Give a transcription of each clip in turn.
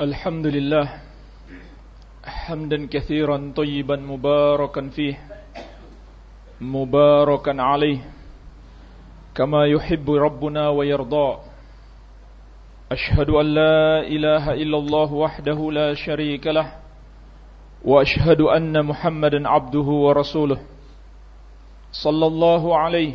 الحمد لله حمدا كثيرا طيبا مباركا فيه مباركا عليه كما يحب ربنا ويرضى. أشهد أن لا إله إلا الله وحده لا شريك له وأشهد أن محمدا عبده ورسوله. صلى الله عليه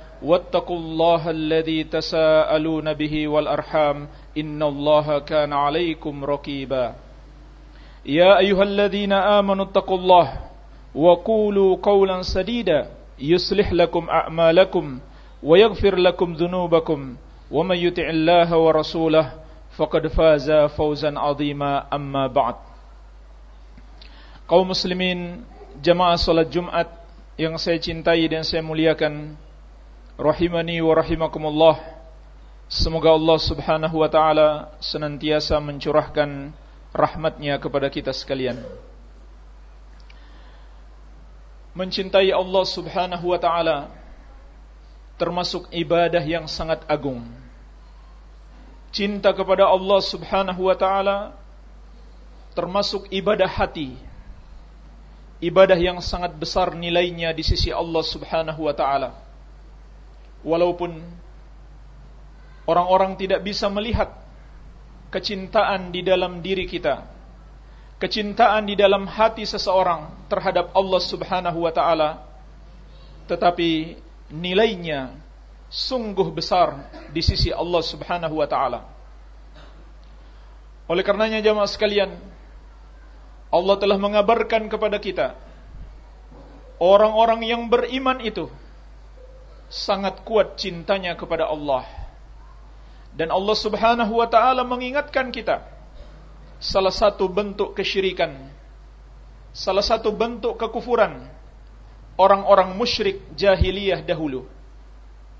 واتقوا الله الذي تساءلون به والأرحام إن الله كان عليكم رقيبا. يا أيها الذين آمنوا اتقوا الله وقولوا قولا سديدا يصلح لكم أعمالكم ويغفر لكم ذنوبكم ومن يطع الله ورسوله فقد فاز فوزا عظيما. أما بعد kaum muslimin jamaah salat Jumat yang saya cintai dan saya muliakan rahimani wa rahimakumullah. Semoga Allah Subhanahu wa taala senantiasa mencurahkan rahmatnya kepada kita sekalian. Mencintai Allah Subhanahu wa taala termasuk ibadah yang sangat agung. Cinta kepada Allah Subhanahu wa taala termasuk ibadah hati. Ibadah yang sangat besar nilainya di sisi Allah Subhanahu wa taala. Walaupun orang-orang tidak bisa melihat kecintaan di dalam diri kita, kecintaan di dalam hati seseorang terhadap Allah Subhanahu wa taala, tetapi nilainya sungguh besar di sisi Allah Subhanahu wa taala. Oleh karenanya jamaah sekalian, Allah telah mengabarkan kepada kita orang-orang yang beriman itu sangat kuat cintanya kepada Allah. Dan Allah Subhanahu wa taala mengingatkan kita salah satu bentuk kesyirikan, salah satu bentuk kekufuran orang-orang musyrik jahiliyah dahulu.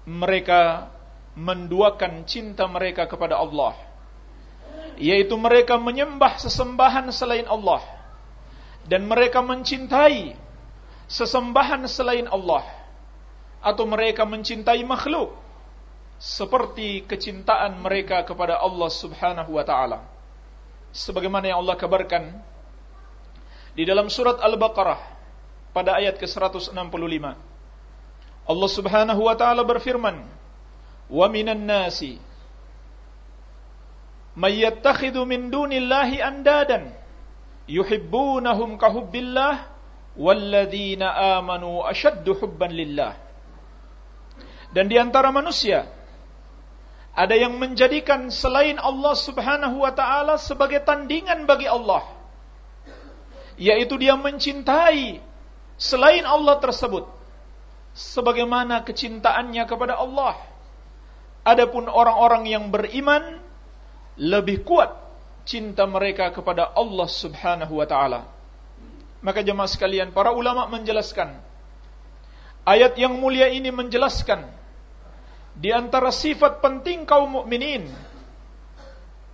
Mereka menduakan cinta mereka kepada Allah, yaitu mereka menyembah sesembahan selain Allah dan mereka mencintai sesembahan selain Allah atau mereka mencintai makhluk seperti kecintaan mereka kepada Allah Subhanahu wa taala sebagaimana yang Allah kabarkan di dalam surat Al-Baqarah pada ayat ke-165 Allah Subhanahu wa taala berfirman wa minan nasi may yattakhidhu min dunillahi andadan yuhibbunahum kahubbillah walladzina amanu ashaddu hubban lillah. Dan di antara manusia ada yang menjadikan selain Allah Subhanahu wa taala sebagai tandingan bagi Allah. Yaitu dia mencintai selain Allah tersebut sebagaimana kecintaannya kepada Allah. Adapun orang-orang yang beriman lebih kuat cinta mereka kepada Allah Subhanahu wa taala. Maka jemaah sekalian, para ulama menjelaskan ayat yang mulia ini menjelaskan di antara sifat penting kaum mukminin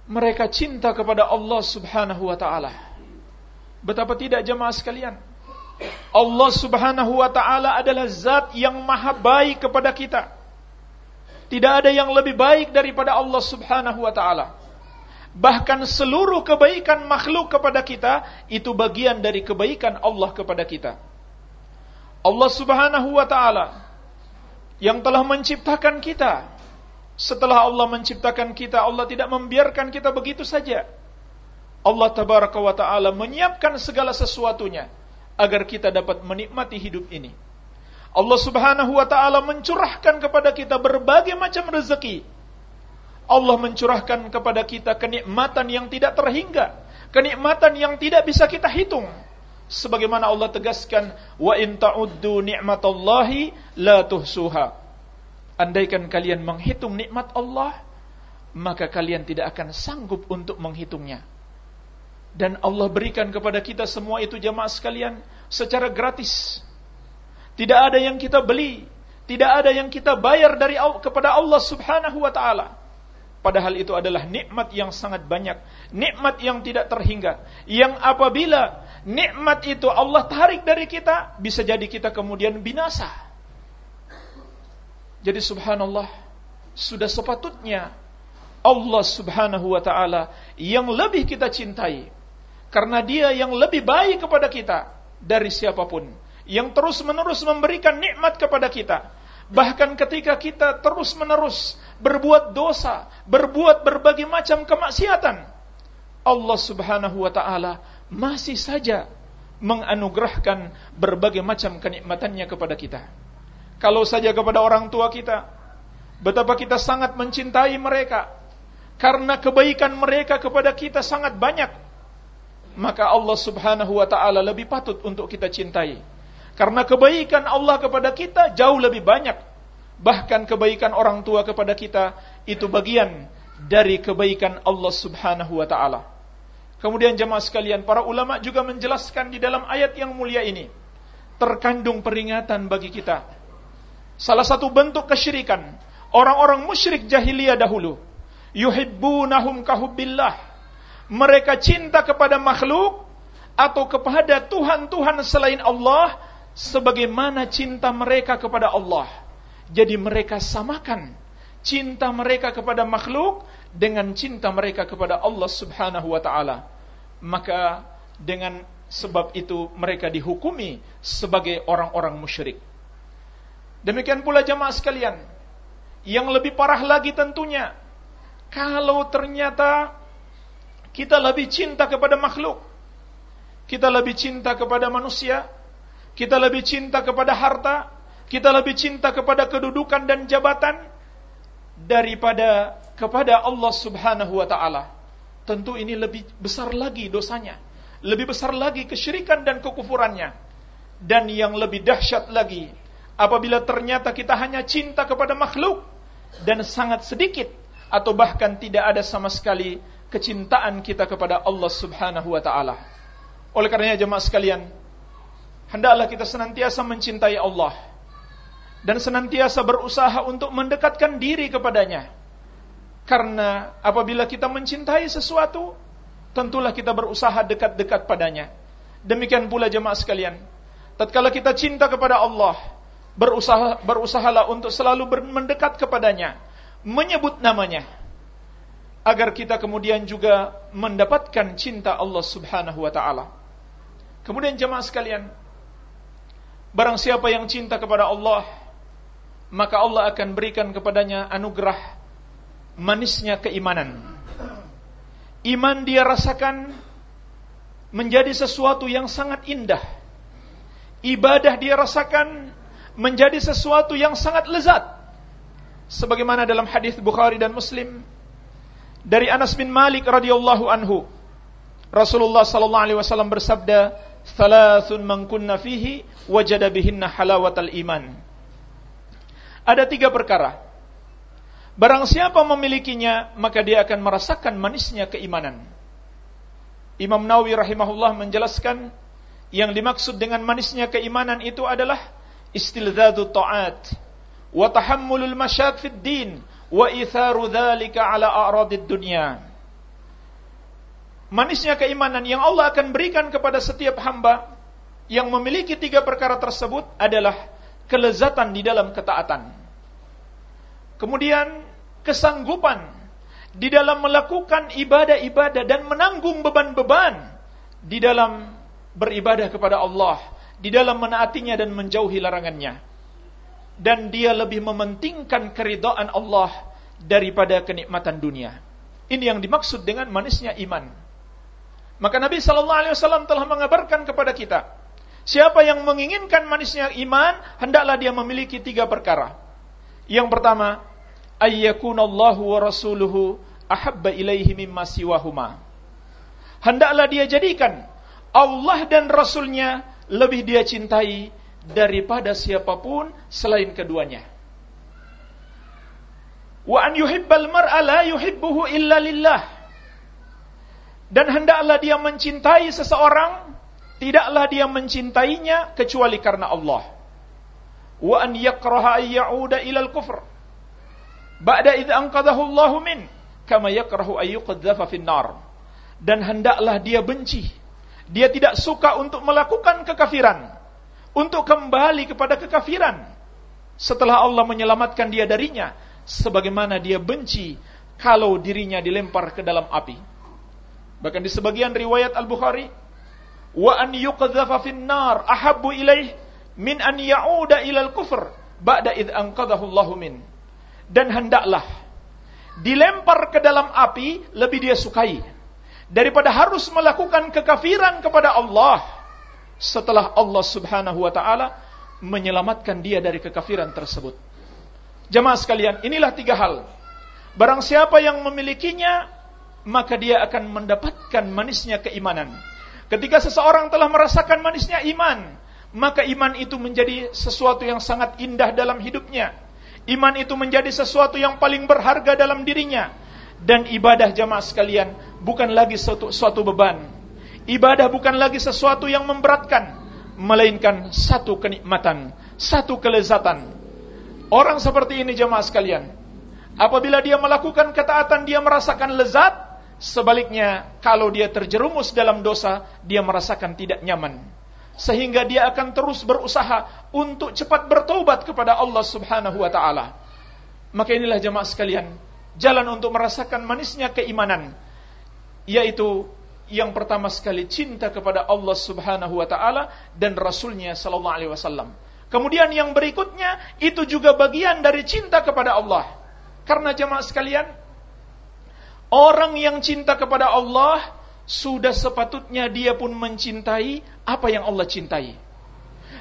mereka cinta kepada Allah Subhanahu wa taala. Betapa tidak jemaah sekalian? Allah Subhanahu wa taala adalah zat yang maha baik kepada kita. Tidak ada yang lebih baik daripada Allah Subhanahu wa taala bahkan seluruh kebaikan makhluk kepada kita itu bagian dari kebaikan Allah kepada kita. Allah Subhanahu wa taala yang telah menciptakan kita. Setelah Allah menciptakan kita, Allah tidak membiarkan kita begitu saja. Allah tabaraka wa taala menyiapkan segala sesuatunya agar kita dapat menikmati hidup ini. Allah Subhanahu wa taala mencurahkan kepada kita berbagai macam rezeki Allah mencurahkan kepada kita kenikmatan yang tidak terhingga, kenikmatan yang tidak bisa kita hitung. Sebagaimana Allah tegaskan, wa in ta'uddu ni'matallahi la tuhsuha. Andaikan kalian menghitung nikmat Allah, maka kalian tidak akan sanggup untuk menghitungnya. Dan Allah berikan kepada kita semua itu jamaah sekalian secara gratis. Tidak ada yang kita beli, tidak ada yang kita bayar dari kepada Allah Subhanahu wa taala. Padahal itu adalah nikmat yang sangat banyak, nikmat yang tidak terhingga. Yang apabila nikmat itu Allah tarik dari kita, bisa jadi kita kemudian binasa. Jadi subhanallah, sudah sepatutnya Allah Subhanahu wa taala yang lebih kita cintai karena dia yang lebih baik kepada kita dari siapa pun. Yang terus-menerus memberikan nikmat kepada kita. Bahkan ketika kita terus-menerus berbuat dosa, berbuat berbagai macam kemaksiatan, Allah Subhanahu wa taala masih saja menganugerahkan berbagai macam kenikmatannya kepada kita. Kalau saja kepada orang tua kita, betapa kita sangat mencintai mereka karena kebaikan mereka kepada kita sangat banyak maka Allah Subhanahu wa taala lebih patut untuk kita cintai. Karena kebaikan Allah kepada kita jauh lebih banyak. Bahkan kebaikan orang tua kepada kita itu bagian dari kebaikan Allah Subhanahu wa taala. Kemudian jemaah sekalian, para ulama juga menjelaskan di dalam ayat yang mulia ini terkandung peringatan bagi kita. Salah satu bentuk kesyirikan orang-orang musyrik jahiliyah dahulu yuhibbunahum kahubbillah mereka cinta kepada makhluk atau kepada Tuhan-Tuhan selain Allah sebagaimana cinta mereka kepada Allah. Jadi mereka samakan cinta mereka kepada makhluk dengan cinta mereka kepada Allah Subhanahu wa taala. Maka dengan sebab itu mereka dihukumi sebagai orang-orang musyrik. Demikian pula jamaah sekalian, yang lebih parah lagi tentunya kalau ternyata kita lebih cinta kepada makhluk. Kita lebih cinta kepada manusia. Kita lebih cinta kepada harta. Kita lebih cinta kepada kedudukan dan jabatan daripada kepada Allah Subhanahu wa taala. Tentu ini lebih besar lagi dosanya. Lebih besar lagi kesyirikan dan kekufurannya. Dan yang lebih dahsyat lagi apabila ternyata kita hanya cinta kepada makhluk dan sangat sedikit atau bahkan tidak ada sama sekali kecintaan kita kepada Allah Subhanahu wa taala. Oleh karenanya jemaah sekalian, hendaklah kita senantiasa mencintai Allah dan senantiasa berusaha untuk mendekatkan diri kepadanya. Karena apabila kita mencintai sesuatu, tentulah kita berusaha dekat-dekat padanya. Demikian pula jemaah sekalian, tatkala kita cinta kepada Allah, berusaha berusahalah untuk selalu mendekat kepadanya, menyebut namanya agar kita kemudian juga mendapatkan cinta Allah Subhanahu wa taala. Kemudian jemaah sekalian, barang siapa yang cinta kepada Allah, maka Allah akan berikan kepadanya anugerah manisnya keimanan. Iman dia rasakan menjadi sesuatu yang sangat indah. Ibadah dia rasakan menjadi sesuatu yang sangat lezat. Sebagaimana dalam hadis Bukhari dan Muslim, dari Anas bin Malik radhiyallahu anhu, Rasulullah sallallahu alaihi wasallam bersabda, "Thalathun man kunna fihi wajada bihinna halawatal iman." Ada tiga perkara. Barang siapa memilikinya, maka dia akan merasakan manisnya keimanan. Imam Nawawi rahimahullah menjelaskan yang dimaksud dengan manisnya keimanan itu adalah istilzadu ta'at wa tahammulul masyad fid din wa itharu dzalika ala a'radid dunya. Manisnya keimanan yang Allah akan berikan kepada setiap hamba yang memiliki tiga perkara tersebut adalah kelezatan di dalam ketaatan. Kemudian kesanggupan di dalam melakukan ibadah-ibadah dan menanggung beban-beban di dalam beribadah kepada Allah, di dalam menaatinya dan menjauhi larangannya dan dia lebih mementingkan keridhaan Allah daripada kenikmatan dunia. Ini yang dimaksud dengan manisnya iman. Maka Nabi Shallallahu Alaihi Wasallam telah mengabarkan kepada kita, siapa yang menginginkan manisnya iman, hendaklah dia memiliki tiga perkara. Yang pertama, ayyakunallahu wa rasuluhu ahabba ilaihi mimma siwahuma. Hendaklah dia jadikan Allah dan Rasulnya lebih dia cintai daripada siapa pun selain keduanya. Wa an yuhibbal mar'a la yuhibbuhu illa lillah. Dan hendaklah dia mencintai seseorang, tidaklah dia mencintainya kecuali karena Allah. Wa an yakraha ay ya'uda ila al-kufr. Ba'da idh anqadhahu Allah min kama yakrahu ay yuqadzafa fin nar. Dan hendaklah dia benci. Dia tidak suka untuk melakukan kekafiran, untuk kembali kepada kekafiran setelah Allah menyelamatkan dia darinya sebagaimana dia benci kalau dirinya dilempar ke dalam api. Bahkan di sebagian riwayat Al-Bukhari, wa an yuqdhafa fin nar ahabbu ilaih min an ya'uda ila al-kufr ba'da id anqadhahu min. Dan hendaklah dilempar ke dalam api lebih dia sukai daripada harus melakukan kekafiran kepada Allah setelah Allah Subhanahu wa taala menyelamatkan dia dari kekafiran tersebut. Jemaah sekalian, inilah tiga hal. Barang siapa yang memilikinya, maka dia akan mendapatkan manisnya keimanan. Ketika seseorang telah merasakan manisnya iman, maka iman itu menjadi sesuatu yang sangat indah dalam hidupnya. Iman itu menjadi sesuatu yang paling berharga dalam dirinya. Dan ibadah jamaah sekalian bukan lagi suatu, suatu beban. Ibadah bukan lagi sesuatu yang memberatkan, melainkan satu kenikmatan, satu kelezatan. Orang seperti ini jemaah sekalian, apabila dia melakukan ketaatan dia merasakan lezat, sebaliknya kalau dia terjerumus dalam dosa, dia merasakan tidak nyaman. Sehingga dia akan terus berusaha untuk cepat bertobat kepada Allah Subhanahu wa taala. Maka inilah jemaah sekalian, jalan untuk merasakan manisnya keimanan yaitu yang pertama sekali cinta kepada Allah Subhanahu wa taala dan rasulnya sallallahu alaihi wasallam. Kemudian yang berikutnya itu juga bagian dari cinta kepada Allah. Karena jemaah sekalian, orang yang cinta kepada Allah sudah sepatutnya dia pun mencintai apa yang Allah cintai.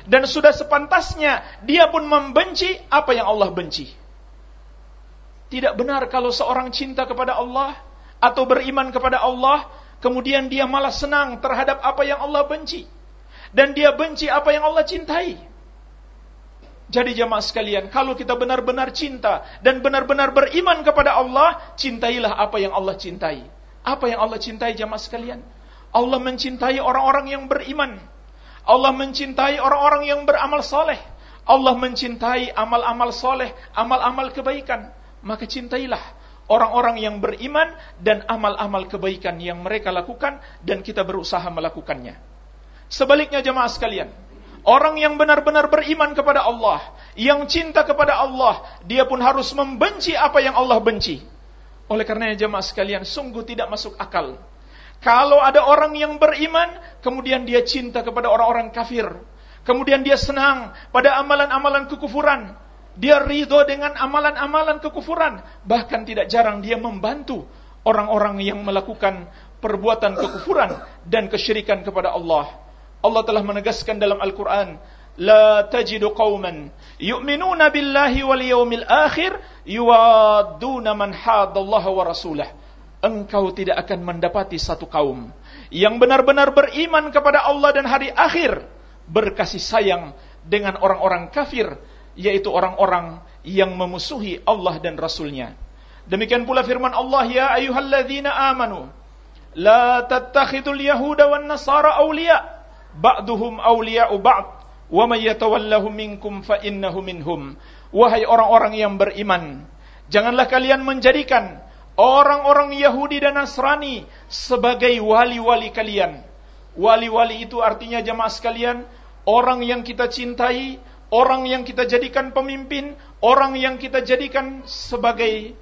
Dan sudah sepantasnya dia pun membenci apa yang Allah benci. Tidak benar kalau seorang cinta kepada Allah atau beriman kepada Allah, kemudian dia malah senang terhadap apa yang Allah benci. Dan dia benci apa yang Allah cintai. Jadi jamaah sekalian, kalau kita benar-benar cinta dan benar-benar beriman kepada Allah, cintailah apa yang Allah cintai. Apa yang Allah cintai jamaah sekalian? Allah mencintai orang-orang yang beriman. Allah mencintai orang-orang yang beramal soleh. Allah mencintai amal-amal soleh, amal-amal kebaikan. Maka cintailah orang-orang yang beriman dan amal-amal kebaikan yang mereka lakukan dan kita berusaha melakukannya. Sebaliknya jemaah sekalian, Orang yang benar-benar beriman kepada Allah, yang cinta kepada Allah, dia pun harus membenci apa yang Allah benci. Oleh karenanya jemaah sekalian, sungguh tidak masuk akal. Kalau ada orang yang beriman, kemudian dia cinta kepada orang-orang kafir. Kemudian dia senang pada amalan-amalan kekufuran. Dia ridho dengan amalan-amalan kekufuran. Bahkan tidak jarang dia membantu orang-orang yang melakukan perbuatan kekufuran dan kesyirikan kepada Allah. Allah telah menegaskan dalam Al-Quran, tajidu qawman yu'minuna billahi wal yawmil akhir yuwadduna man hadallaha wa rasulah. Engkau tidak akan mendapati satu kaum yang benar-benar beriman kepada Allah dan hari akhir, berkasih sayang dengan orang-orang kafir, yaitu orang-orang yang memusuhi Allah dan Rasulnya. Demikian pula firman Allah, Ya ayuhalladzina amanu, La tattakhidul yahuda wan nasara awliya' ba'duhum awliya'u ba'd wa may yatawallahu minkum fa innahu minhum. Wahai orang-orang yang beriman janganlah kalian menjadikan orang-orang Yahudi dan Nasrani sebagai wali-wali kalian. Wali-wali itu artinya jemaah sekalian orang yang kita cintai orang yang kita jadikan pemimpin orang yang kita jadikan sebagai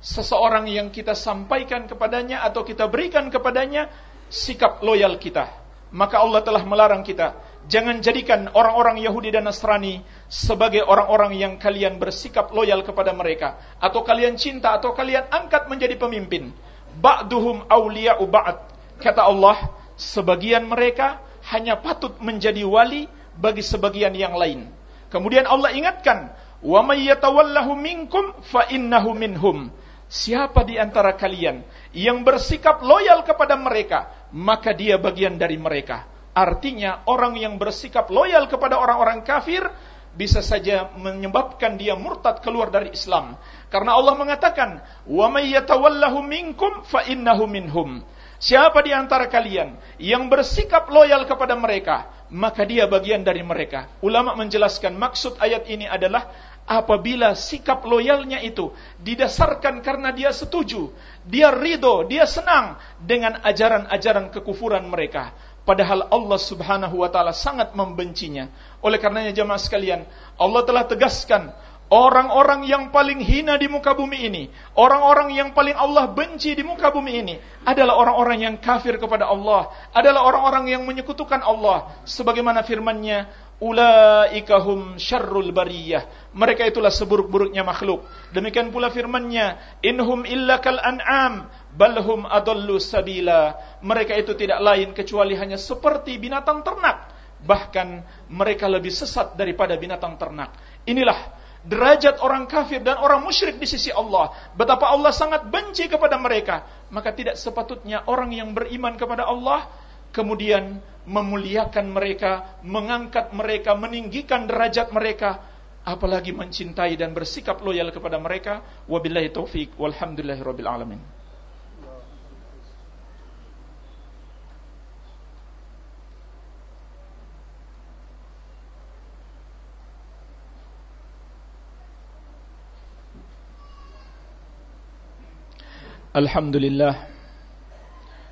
seseorang yang kita sampaikan kepadanya atau kita berikan kepadanya sikap loyal kita maka Allah telah melarang kita. Jangan jadikan orang-orang Yahudi dan Nasrani sebagai orang-orang yang kalian bersikap loyal kepada mereka. Atau kalian cinta atau kalian angkat menjadi pemimpin. Ba'duhum awliya'u ba'd. Kata Allah sebagian mereka hanya patut menjadi wali bagi sebagian yang lain. Kemudian Allah ingatkan wa may yatawallahu minkum fa innahu minhum. Siapa di antara kalian yang bersikap loyal kepada mereka maka dia bagian dari mereka. Artinya orang yang bersikap loyal kepada orang-orang kafir bisa saja menyebabkan dia murtad keluar dari Islam. Karena Allah mengatakan, "Wa may yatawallahu minkum fa innahu minhum." Siapa di antara kalian yang bersikap loyal kepada mereka, maka dia bagian dari mereka. Ulama menjelaskan maksud ayat ini adalah apabila sikap loyalnya itu didasarkan karena dia setuju, dia ridho, dia senang dengan ajaran-ajaran kekufuran mereka. Padahal Allah subhanahu wa ta'ala sangat membencinya. Oleh karenanya jemaah sekalian, Allah telah tegaskan Orang-orang yang paling hina di muka bumi ini, orang-orang yang paling Allah benci di muka bumi ini adalah orang-orang yang kafir kepada Allah, adalah orang-orang yang menyekutukan Allah. Sebagaimana firman-Nya, "Ulaikahum syarrul bariyah." Mereka itulah seburuk-buruknya makhluk. Demikian pula firman-Nya, "Inhum illa kal an'am, balhum adallu sabila." Mereka itu tidak lain kecuali hanya seperti binatang ternak, bahkan mereka lebih sesat daripada binatang ternak. Inilah derajat orang kafir dan orang musyrik di sisi Allah. Betapa Allah sangat benci kepada mereka. Maka tidak sepatutnya orang yang beriman kepada Allah kemudian memuliakan mereka, mengangkat mereka, meninggikan derajat mereka, apalagi mencintai dan bersikap loyal kepada mereka. Wabillahi taufik walhamdulillahirabbil alamin.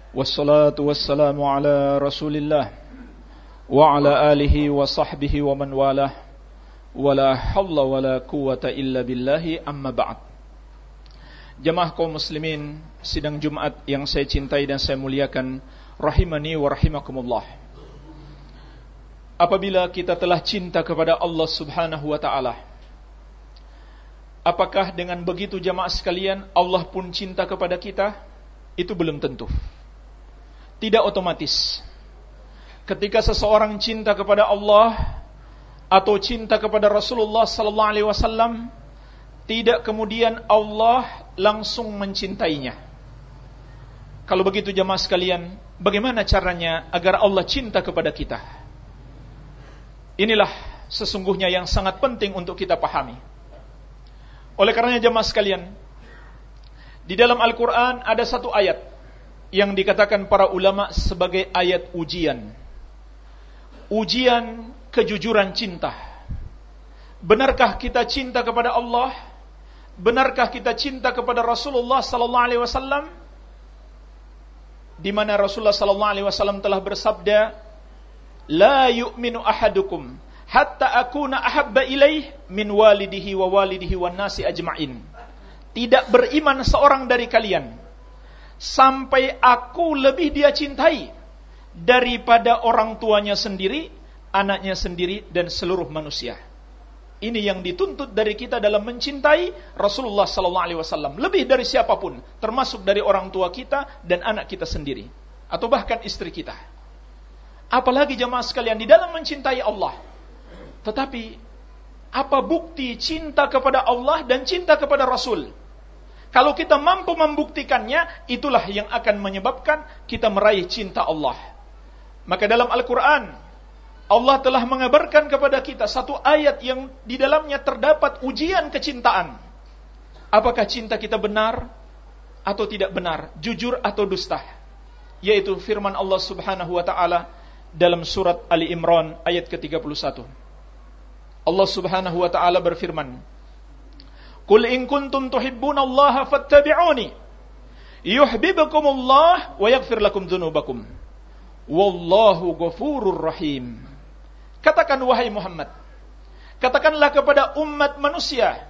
Wassalatu wassalamu ala rasulillah Wa ala alihi wa sahbihi wa man walah Wa la hawla wa la quwata illa billahi kaum muslimin Sidang Jumat yang saya cintai dan saya muliakan Rahimani wa rahimakumullah Apabila kita telah cinta kepada Allah subhanahu wa ta'ala Apakah dengan begitu jamaah sekalian Allah pun cinta kepada kita? Itu belum tentu. Tidak otomatis. Ketika seseorang cinta kepada Allah atau cinta kepada Rasulullah sallallahu alaihi wasallam, tidak kemudian Allah langsung mencintainya. Kalau begitu jamaah sekalian, bagaimana caranya agar Allah cinta kepada kita? Inilah sesungguhnya yang sangat penting untuk kita pahami. Oleh karenanya jemaah sekalian, di dalam Al-Quran ada satu ayat yang dikatakan para ulama sebagai ayat ujian. Ujian kejujuran cinta. Benarkah kita cinta kepada Allah? Benarkah kita cinta kepada Rasulullah sallallahu alaihi wasallam? Di mana Rasulullah sallallahu alaihi wasallam telah bersabda, "La yu'minu ahadukum hatta akuna ahabba ilaih min walidihi wa walidihi wa nasi ajma'in. Tidak beriman seorang dari kalian sampai aku lebih dia cintai daripada orang tuanya sendiri, anaknya sendiri dan seluruh manusia. Ini yang dituntut dari kita dalam mencintai Rasulullah sallallahu alaihi wasallam lebih dari siapa pun, termasuk dari orang tua kita dan anak kita sendiri atau bahkan istri kita. Apalagi jemaah sekalian di dalam mencintai Allah, tetapi apa bukti cinta kepada Allah dan cinta kepada Rasul? Kalau kita mampu membuktikannya, itulah yang akan menyebabkan kita meraih cinta Allah. Maka dalam Al-Quran, Allah telah mengabarkan kepada kita satu ayat yang di dalamnya terdapat ujian kecintaan. Apakah cinta kita benar atau tidak benar, jujur atau dusta? Yaitu firman Allah Subhanahu wa taala dalam surat Ali Imran ayat ke-31. Allah Subhanahu wa taala berfirman, "Qul in kuntum tuhibbunallaha fattabi'uni yuhibbukumullah wa yaghfir lakum dzunubakum. Wallahu ghafurur rahim." Katakan wahai Muhammad, katakanlah kepada umat manusia,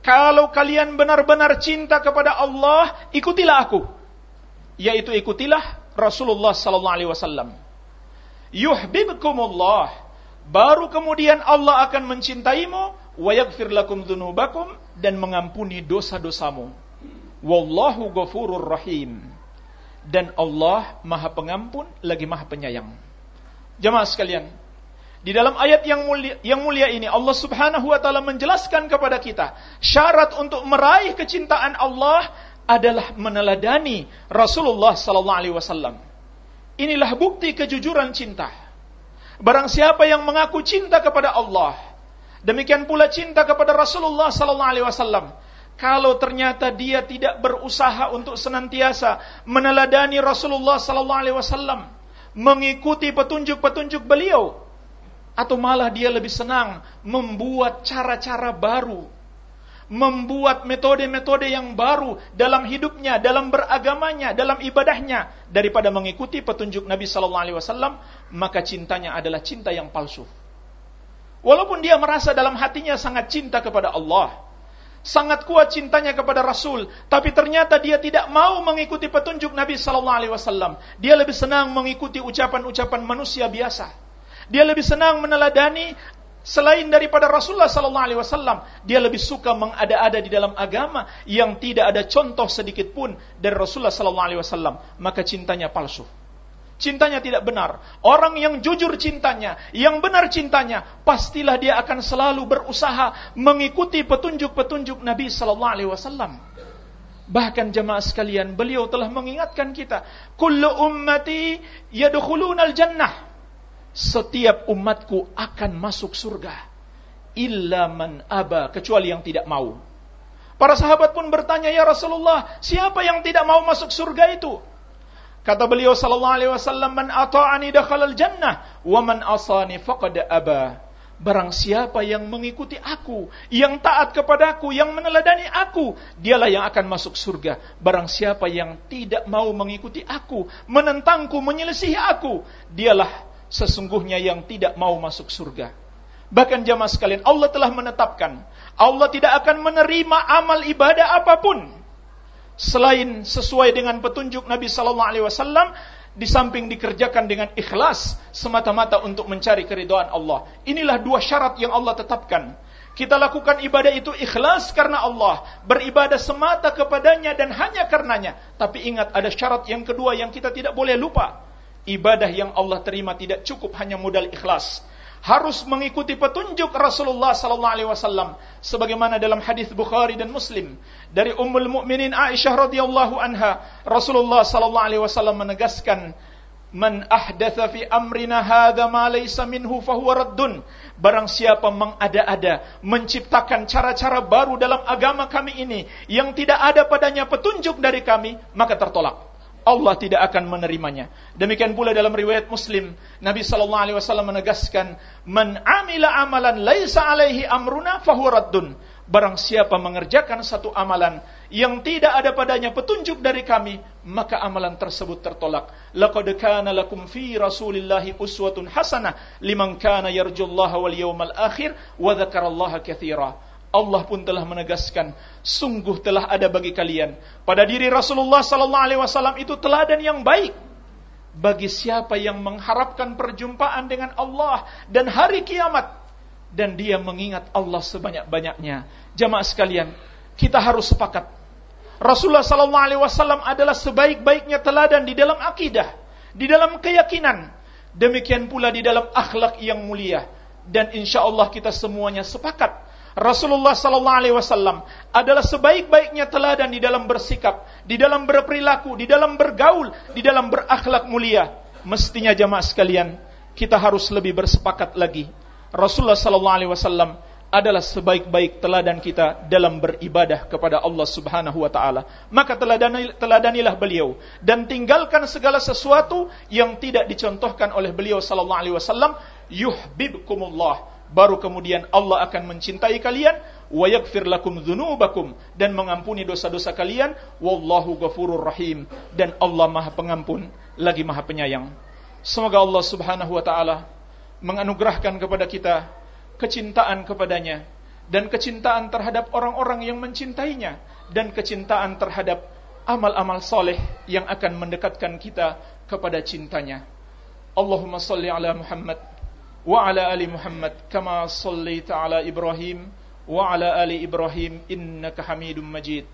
kalau kalian benar-benar cinta kepada Allah, ikutilah aku. Yaitu ikutilah Rasulullah sallallahu alaihi wasallam. Yuhibbukumullah baru kemudian Allah akan mencintaimu wa yaghfir lakum dzunubakum dan mengampuni dosa-dosamu. Wallahu ghafurur rahim. Dan Allah Maha Pengampun lagi Maha Penyayang. Jemaah sekalian, di dalam ayat yang mulia, yang mulia ini Allah Subhanahu wa taala menjelaskan kepada kita syarat untuk meraih kecintaan Allah adalah meneladani Rasulullah sallallahu alaihi wasallam. Inilah bukti kejujuran cinta. Barang siapa yang mengaku cinta kepada Allah, demikian pula cinta kepada Rasulullah sallallahu alaihi wasallam, kalau ternyata dia tidak berusaha untuk senantiasa meneladani Rasulullah sallallahu alaihi wasallam, mengikuti petunjuk-petunjuk beliau, atau malah dia lebih senang membuat cara-cara baru, membuat metode-metode yang baru dalam hidupnya, dalam beragamanya, dalam ibadahnya daripada mengikuti petunjuk Nabi sallallahu alaihi wasallam, maka cintanya adalah cinta yang palsu. Walaupun dia merasa dalam hatinya sangat cinta kepada Allah, sangat kuat cintanya kepada Rasul, tapi ternyata dia tidak mau mengikuti petunjuk Nabi sallallahu alaihi wasallam. Dia lebih senang mengikuti ucapan-ucapan manusia biasa. Dia lebih senang meneladani selain daripada Rasulullah sallallahu alaihi wasallam. Dia lebih suka mengada-ada di dalam agama yang tidak ada contoh sedikit pun dari Rasulullah sallallahu alaihi wasallam, maka cintanya palsu cintanya tidak benar. Orang yang jujur cintanya, yang benar cintanya, pastilah dia akan selalu berusaha mengikuti petunjuk-petunjuk Nabi sallallahu alaihi wasallam. Bahkan jemaah sekalian, beliau telah mengingatkan kita, "Kullu ummati yadkhulunal jannah." Setiap umatku akan masuk surga. Illa man aba, kecuali yang tidak mau. Para sahabat pun bertanya, "Ya Rasulullah, siapa yang tidak mau masuk surga itu?" Kata beliau sallallahu alaihi wasallam, "Man ata'ani dakhalal jannah wa man asani faqad aba." Barang siapa yang mengikuti aku, yang taat kepadaku, yang meneladani aku, dialah yang akan masuk surga. Barang siapa yang tidak mau mengikuti aku, menentangku, menyelisihi aku, dialah sesungguhnya yang tidak mau masuk surga. Bahkan jamaah sekalian, Allah telah menetapkan, Allah tidak akan menerima amal ibadah apa pun selain sesuai dengan petunjuk Nabi sallallahu alaihi wasallam di samping dikerjakan dengan ikhlas semata-mata untuk mencari keridhaan Allah. Inilah dua syarat yang Allah tetapkan. Kita lakukan ibadah itu ikhlas karena Allah, beribadah semata kepadanya dan hanya karenanya. Tapi ingat ada syarat yang kedua yang kita tidak boleh lupa. Ibadah yang Allah terima tidak cukup hanya modal ikhlas harus mengikuti petunjuk Rasulullah sallallahu alaihi wasallam sebagaimana dalam hadis Bukhari dan Muslim dari Ummul Mukminin Aisyah radhiyallahu anha Rasulullah sallallahu alaihi wasallam menegaskan Man ahdatha fi amrina hadha ma laysa minhu fahuwa raddun. Barang siapa mengada-ada, menciptakan cara-cara baru dalam agama kami ini yang tidak ada padanya petunjuk dari kami, maka tertolak. Allah tidak akan menerimanya. Demikian pula dalam riwayat Muslim, Nabi sallallahu alaihi wasallam menegaskan, "Man amila amalan laisa alaihi amruna fahuwa raddun." Barang siapa mengerjakan satu amalan yang tidak ada padanya petunjuk dari kami, maka amalan tersebut tertolak. Laqad kana lakum fi Rasulillahi uswatun hasanah liman kana yarjullaha wal yawmal akhir wa dzakarallaha katsira. Allah pun telah menegaskan, sungguh telah ada bagi kalian. Pada diri Rasulullah sallallahu alaihi wasallam itu teladan yang baik. Bagi siapa yang mengharapkan perjumpaan dengan Allah dan hari kiamat dan dia mengingat Allah sebanyak-banyaknya. Jamaah sekalian, kita harus sepakat. Rasulullah sallallahu alaihi wasallam adalah sebaik-baiknya teladan di dalam akidah, di dalam keyakinan, demikian pula di dalam akhlak yang mulia. Dan insya Allah kita semuanya sepakat Rasulullah sallallahu alaihi wasallam adalah sebaik-baiknya teladan di dalam bersikap, di dalam berperilaku, di dalam bergaul, di dalam berakhlak mulia. Mestinya jamaah sekalian, kita harus lebih bersepakat lagi. Rasulullah sallallahu alaihi wasallam adalah sebaik-baik teladan kita dalam beribadah kepada Allah Subhanahu wa taala. Maka teladanilah beliau dan tinggalkan segala sesuatu yang tidak dicontohkan oleh beliau sallallahu alaihi wasallam yuhibbukumullah baru kemudian Allah akan mencintai kalian. Wa yaghfir lakum dzunubakum dan mengampuni dosa-dosa kalian. Wallahu ghafurur rahim. Dan Allah Maha Pengampun. Lagi Maha Penyayang. Semoga Allah Subhanahu wa taala menganugerahkan kepada kita kecintaan kepadanya dan kecintaan terhadap orang-orang yang mencintainya dan kecintaan terhadap amal-amal soleh yang akan mendekatkan kita kepada cintanya. Allahumma salli ala Muhammad وعلى آل محمد كما صليت على إبراهيم وعلى آل إبراهيم إنك حميد مجيد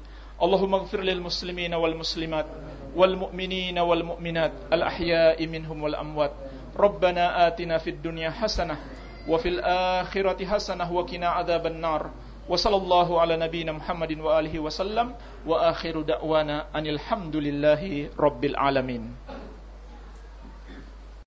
اللهم اغفر للمسلمين والمسلمات والمؤمنين والمؤمنات الأحياء منهم والأموات ربنا آتنا في الدنيا حسنة وفي الآخرة حسنة وقنا عذاب النار وصلى الله على نبينا محمد وآله وسلم وآخر دعوانا أن الحمد لله رب العالمين